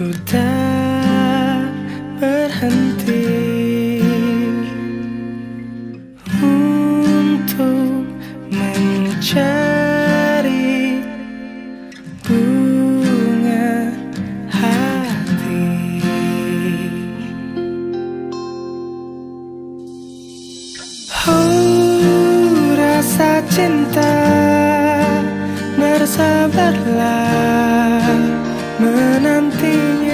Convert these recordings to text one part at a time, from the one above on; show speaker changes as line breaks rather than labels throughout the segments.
Ku tak berhenti Untuk mencari bunga hati. Oh rasa cinta bersabarlah menantinya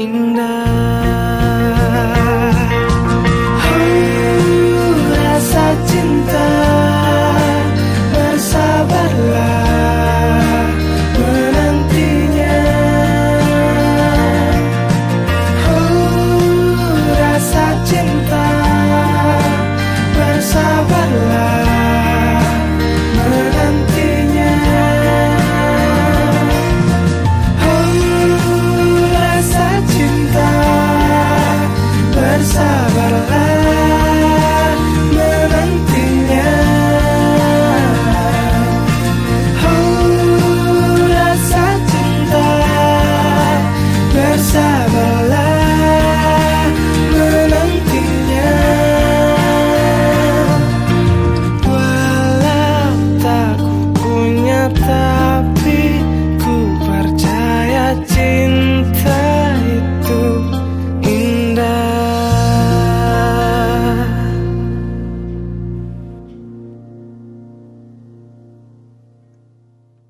indah. Oh rasa cinta bersabarlah menantinya. Oh rasa cinta bersabarlah